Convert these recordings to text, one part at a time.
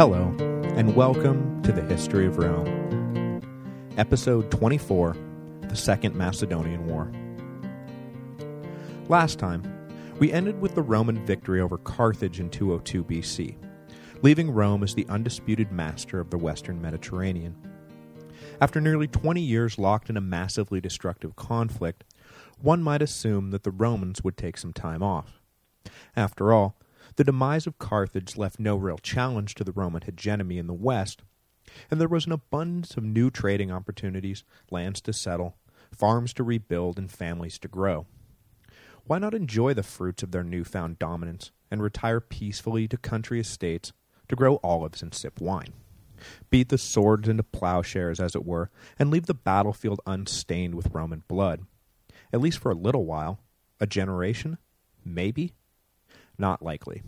Hello, and welcome to the History of Rome. Episode 24, The Second Macedonian War. Last time, we ended with the Roman victory over Carthage in 202 BC, leaving Rome as the undisputed master of the western Mediterranean. After nearly 20 years locked in a massively destructive conflict, one might assume that the Romans would take some time off. After all, the demise of Carthage left no real challenge to the Roman hegemony in the west, and there was an abundance of new trading opportunities, lands to settle, farms to rebuild, and families to grow. Why not enjoy the fruits of their newfound dominance and retire peacefully to country estates to grow olives and sip wine? Beat the swords into plowshares, as it were, and leave the battlefield unstained with Roman blood. At least for a little while. A generation? Maybe? Not likely.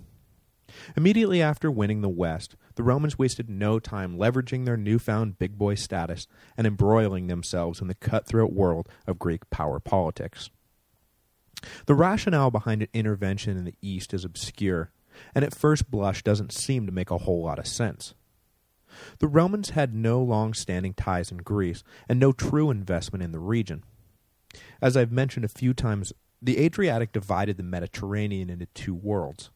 Immediately after winning the West, the Romans wasted no time leveraging their newfound big boy status and embroiling themselves in the cutthroat world of Greek power politics. The rationale behind an intervention in the East is obscure, and at first blush doesn't seem to make a whole lot of sense. The Romans had no long-standing ties in Greece and no true investment in the region. As I've mentioned a few times the Adriatic divided the Mediterranean into two worlds.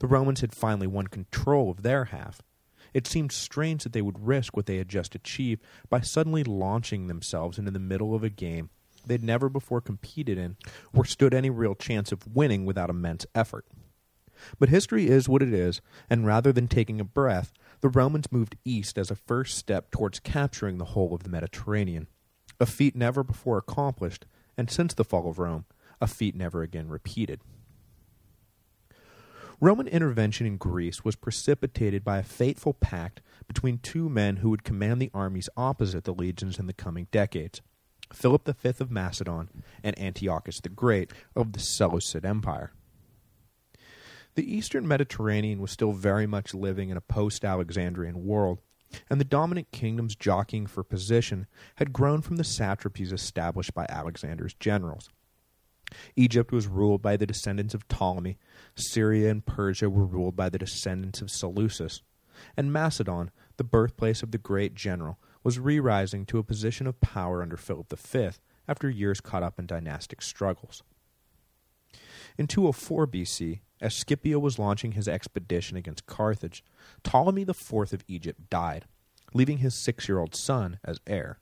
The Romans had finally won control of their half. It seemed strange that they would risk what they had just achieved by suddenly launching themselves into the middle of a game they'd never before competed in or stood any real chance of winning without immense effort. But history is what it is, and rather than taking a breath, the Romans moved east as a first step towards capturing the whole of the Mediterranean, a feat never before accomplished, and since the fall of Rome, a feat never again repeated. Roman intervention in Greece was precipitated by a fateful pact between two men who would command the armies opposite the legions in the coming decades, Philip V of Macedon and Antiochus the Great of the Seleucid Empire. The eastern Mediterranean was still very much living in a post-Alexandrian world, and the dominant kingdoms jockeying for position had grown from the satrapies established by Alexander's generals. Egypt was ruled by the descendants of Ptolemy, Syria and Persia were ruled by the descendants of Seleucus, and Macedon, the birthplace of the great general, was re-rising to a position of power under Philip V after years caught up in dynastic struggles. In 204 BC, as Scipio was launching his expedition against Carthage, Ptolemy IV of Egypt died, leaving his six-year-old son as heir.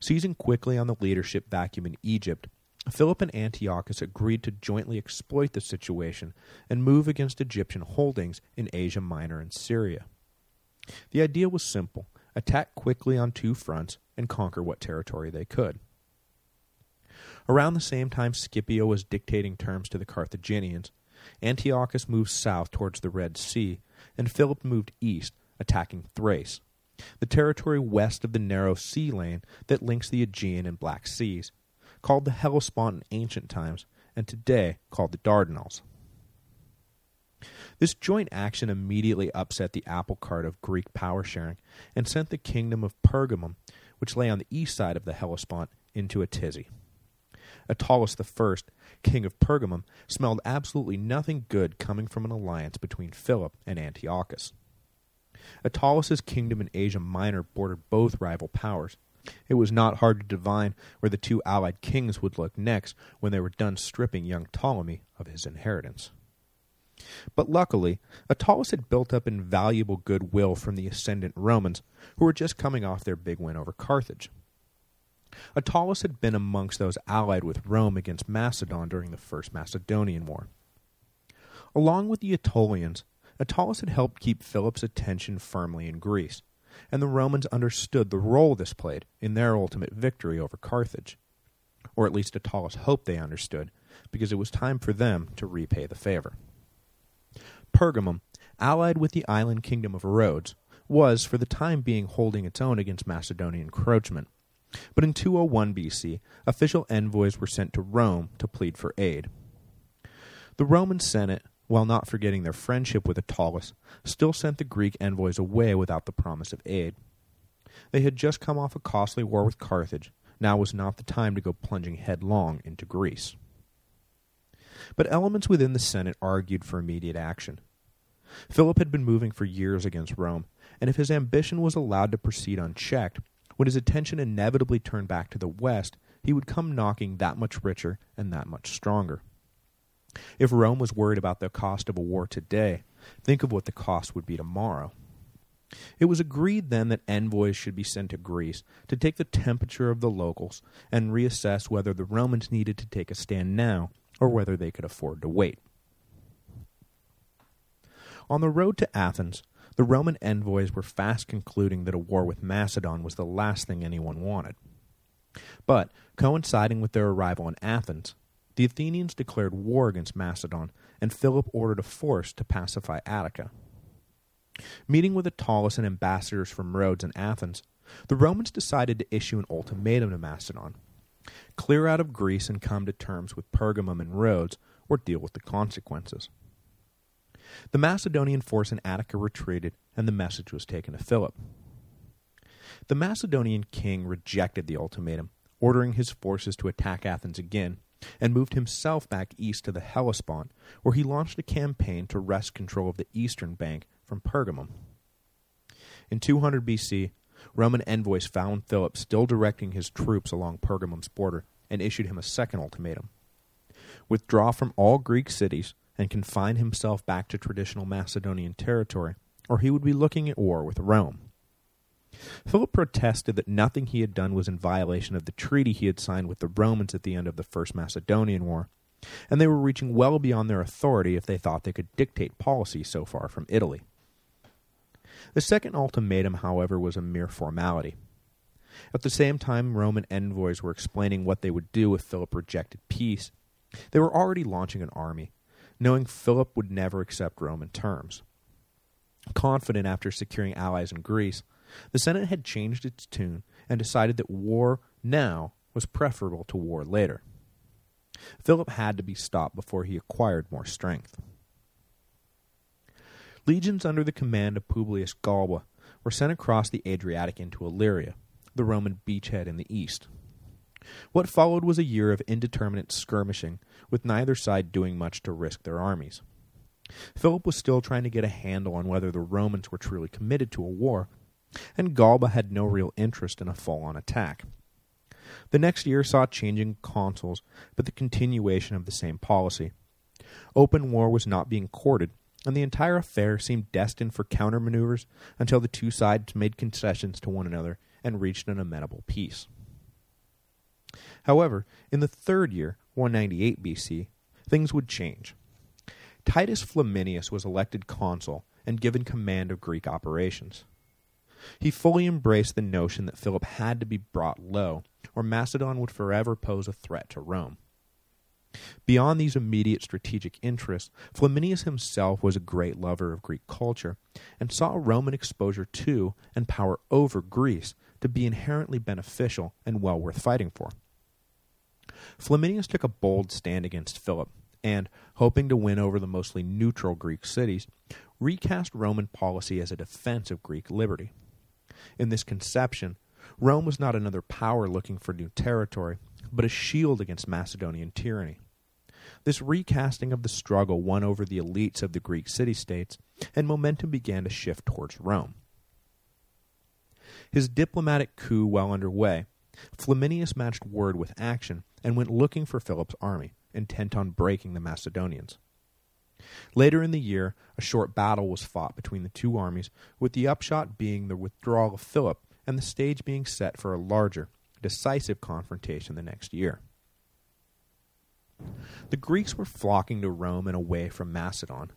Seizing quickly on the leadership vacuum in Egypt, Philip and Antiochus agreed to jointly exploit the situation and move against Egyptian holdings in Asia Minor and Syria. The idea was simple, attack quickly on two fronts and conquer what territory they could. Around the same time Scipio was dictating terms to the Carthaginians, Antiochus moved south towards the Red Sea, and Philip moved east, attacking Thrace, the territory west of the narrow sea lane that links the Aegean and Black Seas, called the Hellespont in ancient times, and today called the Dardanelles. This joint action immediately upset the apple cart of Greek power sharing and sent the kingdom of Pergamum, which lay on the east side of the Hellespont, into a tizzy. Attalus I, king of Pergamum, smelled absolutely nothing good coming from an alliance between Philip and Antiochus. Attalus's kingdom in Asia Minor bordered both rival powers, it was not hard to divine where the two allied kings would look next when they were done stripping young Ptolemy of his inheritance. But luckily, Attalus had built up invaluable goodwill from the ascendant Romans, who were just coming off their big win over Carthage. Attalus had been amongst those allied with Rome against Macedon during the First Macedonian War. Along with the Aetolians, Attalus had helped keep Philip's attention firmly in Greece, and the Romans understood the role this played in their ultimate victory over Carthage. Or at least Attalus hoped they understood, because it was time for them to repay the favor. Pergamum, allied with the island kingdom of Rhodes, was for the time being holding its own against Macedonian encroachment. But in 201 BC, official envoys were sent to Rome to plead for aid. The Roman Senate while not forgetting their friendship with Attalus, still sent the Greek envoys away without the promise of aid. They had just come off a costly war with Carthage, now was not the time to go plunging headlong into Greece. But elements within the Senate argued for immediate action. Philip had been moving for years against Rome, and if his ambition was allowed to proceed unchecked, when his attention inevitably turned back to the west, he would come knocking that much richer and that much stronger. If Rome was worried about the cost of a war today, think of what the cost would be tomorrow. It was agreed then that envoys should be sent to Greece to take the temperature of the locals and reassess whether the Romans needed to take a stand now or whether they could afford to wait. On the road to Athens, the Roman envoys were fast concluding that a war with Macedon was the last thing anyone wanted. But, coinciding with their arrival in Athens, the Athenians declared war against Macedon, and Philip ordered a force to pacify Attica. Meeting with Attalus and ambassadors from Rhodes and Athens, the Romans decided to issue an ultimatum to Macedon. Clear out of Greece and come to terms with Pergamum and Rhodes, or deal with the consequences. The Macedonian force in Attica retreated, and the message was taken to Philip. The Macedonian king rejected the ultimatum, ordering his forces to attack Athens again, and moved himself back east to the Hellespont, where he launched a campaign to wrest control of the eastern bank from Pergamum. In 200 BC, Roman envoys found Philip still directing his troops along Pergamum's border and issued him a second ultimatum. Withdraw from all Greek cities and confine himself back to traditional Macedonian territory, or he would be looking at war with Rome. Philip protested that nothing he had done was in violation of the treaty he had signed with the Romans at the end of the First Macedonian War, and they were reaching well beyond their authority if they thought they could dictate policy so far from Italy. The second ultimatum, however, was a mere formality. At the same time Roman envoys were explaining what they would do if Philip rejected peace, they were already launching an army, knowing Philip would never accept Roman terms. Confident after securing allies in Greece, the Senate had changed its tune and decided that war now was preferable to war later. Philip had to be stopped before he acquired more strength. Legions under the command of Publius Galba were sent across the Adriatic into Illyria, the Roman beachhead in the east. What followed was a year of indeterminate skirmishing, with neither side doing much to risk their armies. Philip was still trying to get a handle on whether the Romans were truly committed to a war, and Galba had no real interest in a full-on attack. The next year saw changing consuls, but the continuation of the same policy. Open war was not being courted, and the entire affair seemed destined for countermaneuvers until the two sides made concessions to one another and reached an amenable peace. However, in the third year, 198 BC, things would change. Titus Flaminius was elected consul and given command of Greek operations. He fully embraced the notion that Philip had to be brought low, or Macedon would forever pose a threat to Rome. Beyond these immediate strategic interests, Flaminius himself was a great lover of Greek culture, and saw Roman exposure to and power over Greece to be inherently beneficial and well worth fighting for. Flaminius took a bold stand against Philip, and, hoping to win over the mostly neutral Greek cities, recast Roman policy as a defense of Greek liberty. In this conception, Rome was not another power looking for new territory, but a shield against Macedonian tyranny. This recasting of the struggle won over the elites of the Greek city-states, and momentum began to shift towards Rome. His diplomatic coup well underway, Flaminius matched word with action and went looking for Philip's army, intent on breaking the Macedonians. Later in the year, a short battle was fought between the two armies, with the upshot being the withdrawal of Philip and the stage being set for a larger, decisive confrontation the next year. The Greeks were flocking to Rome and away from Macedon.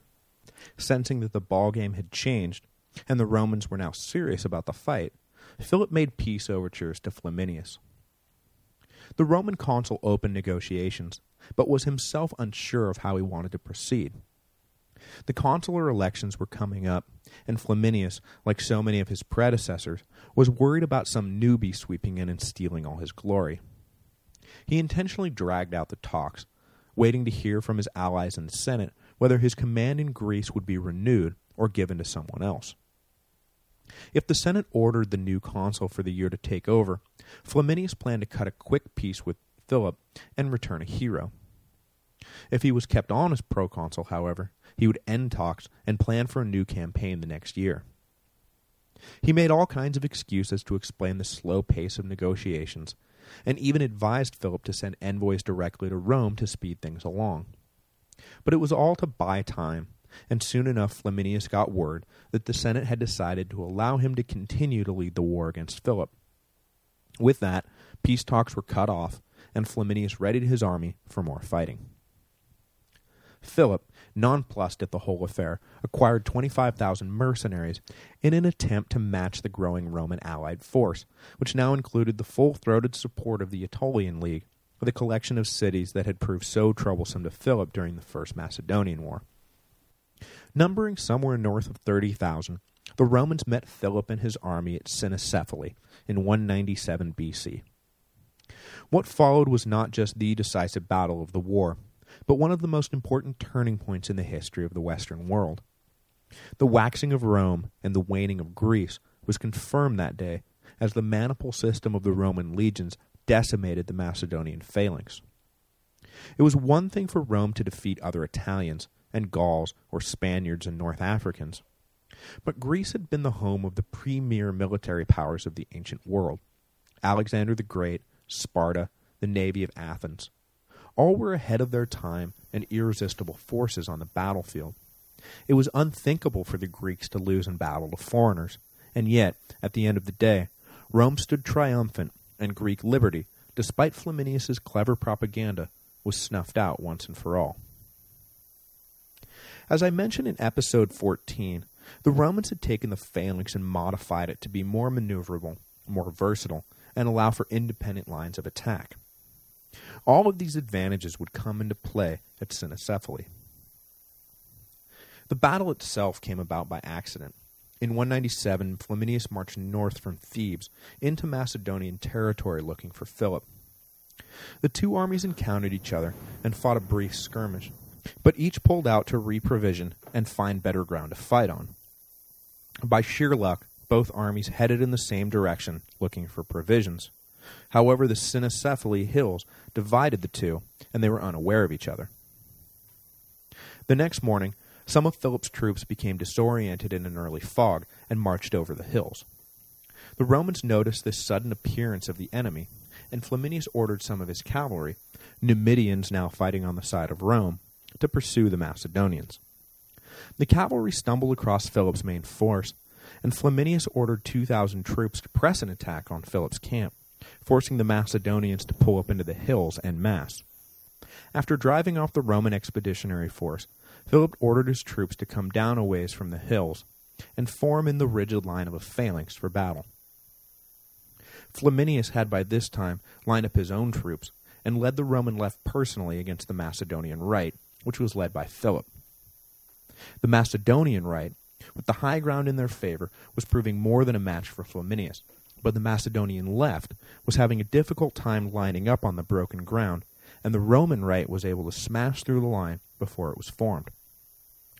Sensing that the ballgame had changed, and the Romans were now serious about the fight, Philip made peace overtures to Flaminius. The Roman consul opened negotiations, but was himself unsure of how he wanted to proceed. The consular elections were coming up, and Flaminius, like so many of his predecessors, was worried about some newbie sweeping in and stealing all his glory. He intentionally dragged out the talks, waiting to hear from his allies in the Senate whether his command in Greece would be renewed or given to someone else. If the Senate ordered the new consul for the year to take over, Flaminius planned to cut a quick peace with Philip and return a hero. If he was kept on as proconsul, however, he would end talks and plan for a new campaign the next year. He made all kinds of excuses to explain the slow pace of negotiations, and even advised Philip to send envoys directly to Rome to speed things along. But it was all to buy time, and soon enough Flaminius got word that the Senate had decided to allow him to continue to lead the war against Philip. With that, peace talks were cut off, and Flaminius readied his army for more fighting. Philip, nonplussed at the whole affair, acquired 25,000 mercenaries in an attempt to match the growing Roman allied force, which now included the full-throated support of the Aetolian League, with the collection of cities that had proved so troublesome to Philip during the First Macedonian War. Numbering somewhere north of 30,000, the Romans met Philip and his army at Cynoscephalae in 197 BC. What followed was not just the decisive battle of the war, but one of the most important turning points in the history of the Western world. The waxing of Rome and the waning of Greece was confirmed that day as the maniple system of the Roman legions decimated the Macedonian phalanx. It was one thing for Rome to defeat other Italians and Gauls or Spaniards and North Africans, but Greece had been the home of the premier military powers of the ancient world, Alexander the Great, Sparta, the navy of Athens, all were ahead of their time and irresistible forces on the battlefield. It was unthinkable for the Greeks to lose in battle to foreigners, and yet, at the end of the day, Rome stood triumphant, and Greek liberty, despite Flaminius's clever propaganda, was snuffed out once and for all. As I mentioned in episode 14, the Romans had taken the phalanx and modified it to be more maneuverable, more versatile, and allow for independent lines of attack. All of these advantages would come into play at Cynoscephalae. The battle itself came about by accident. In 197, Flaminius marched north from Thebes into Macedonian territory looking for Philip. The two armies encountered each other and fought a brief skirmish, but each pulled out to reprovision and find better ground to fight on. By sheer luck, both armies headed in the same direction, looking for provisions. However, the Cynoscephalae hills divided the two, and they were unaware of each other. The next morning, some of Philip's troops became disoriented in an early fog and marched over the hills. The Romans noticed this sudden appearance of the enemy, and Flaminius ordered some of his cavalry, Numidians now fighting on the side of Rome, to pursue the Macedonians. The cavalry stumbled across Philip's main force, and Flaminius ordered 2,000 troops to press an attack on Philip's camp forcing the Macedonians to pull up into the hills en masse. After driving off the Roman expeditionary force, Philip ordered his troops to come down a ways from the hills and form in the rigid line of a phalanx for battle. Flaminius had by this time lined up his own troops and led the Roman left personally against the Macedonian right, which was led by Philip. The Macedonian right, with the high ground in their favor, was proving more than a match for Flaminius, but the Macedonian left was having a difficult time lining up on the broken ground, and the Roman right was able to smash through the line before it was formed.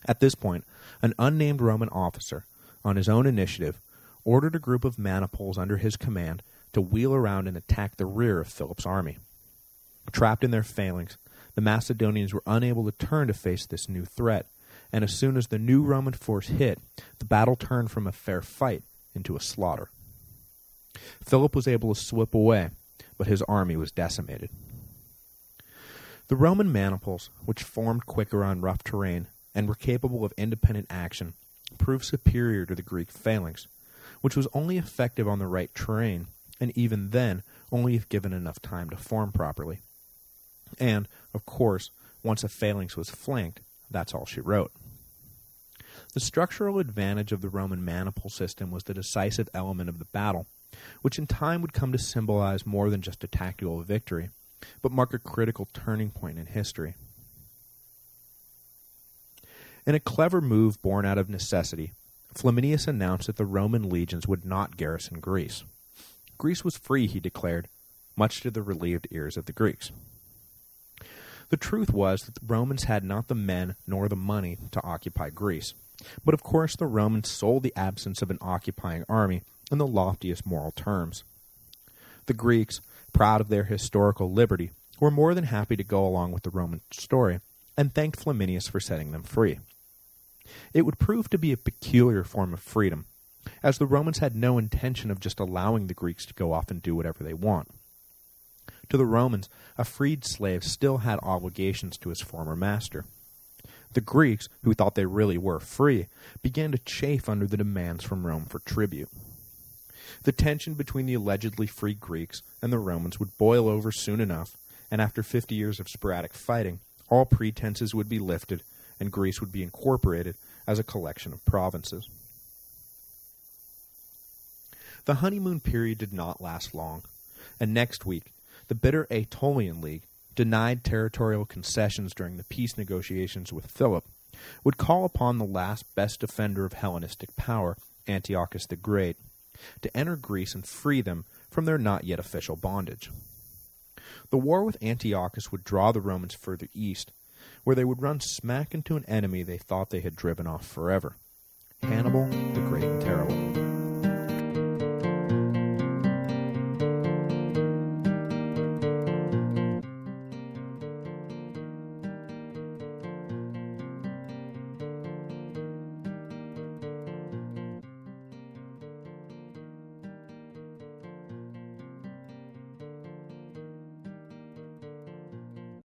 At this point, an unnamed Roman officer, on his own initiative, ordered a group of maniples under his command to wheel around and attack the rear of Philip's army. Trapped in their phalanx, the Macedonians were unable to turn to face this new threat, and as soon as the new Roman force hit, the battle turned from a fair fight into a slaughter. Philip was able to slip away, but his army was decimated. The Roman maniples, which formed quicker on rough terrain and were capable of independent action, proved superior to the Greek phalanx, which was only effective on the right terrain, and even then only if given enough time to form properly. And, of course, once a phalanx was flanked, that's all she wrote. The structural advantage of the Roman maniple system was the decisive element of the battle, which in time would come to symbolize more than just a tactical victory, but mark a critical turning point in history. In a clever move born out of necessity, Flaminius announced that the Roman legions would not garrison Greece. Greece was free, he declared, much to the relieved ears of the Greeks. The truth was that the Romans had not the men nor the money to occupy Greece, but of course the Romans sold the absence of an occupying army in the loftiest moral terms. The Greeks, proud of their historical liberty, were more than happy to go along with the Roman story and thanked Flaminius for setting them free. It would prove to be a peculiar form of freedom, as the Romans had no intention of just allowing the Greeks to go off and do whatever they want. To the Romans, a freed slave still had obligations to his former master. The Greeks, who thought they really were free, began to chafe under the demands from Rome for tribute. The tension between the allegedly free Greeks and the Romans would boil over soon enough, and after 50 years of sporadic fighting, all pretenses would be lifted and Greece would be incorporated as a collection of provinces. The honeymoon period did not last long, and next week, the bitter Aetolian League, denied territorial concessions during the peace negotiations with Philip, would call upon the last best defender of Hellenistic power, Antiochus the Great, to enter Greece and free them from their not yet official bondage. The war with Antiochus would draw the Romans further east, where they would run smack into an enemy they thought they had driven off forever, Hannibal the Great and Terrible.